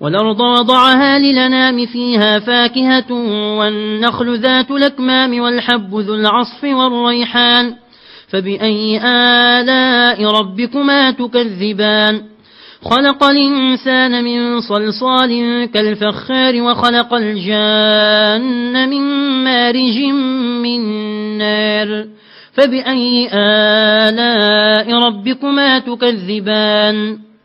والأرض وضعها للنام فيها فاكهة والنخل ذات الأكمام والحب ذو العصف والريحان فبأي آلاء ربكما تكذبان؟ خلق الإنسان من صلصال كالفخار وخلق الجان من مارج من نار فبأي آلاء ربكما تكذبان؟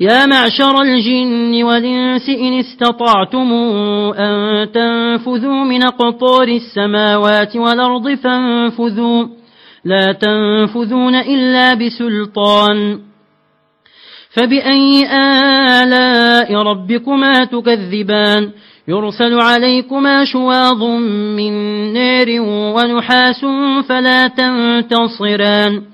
يا معشر الجن والإنس إن استطعتم أن تنفذوا من قطور السماوات والأرض فانفذوا. لا تنفذون إلا بسلطان. فبأي آلاء ربكما تكذبان؟ يرسل عليكما شواظ من نار ونحاس فلا تنتصران.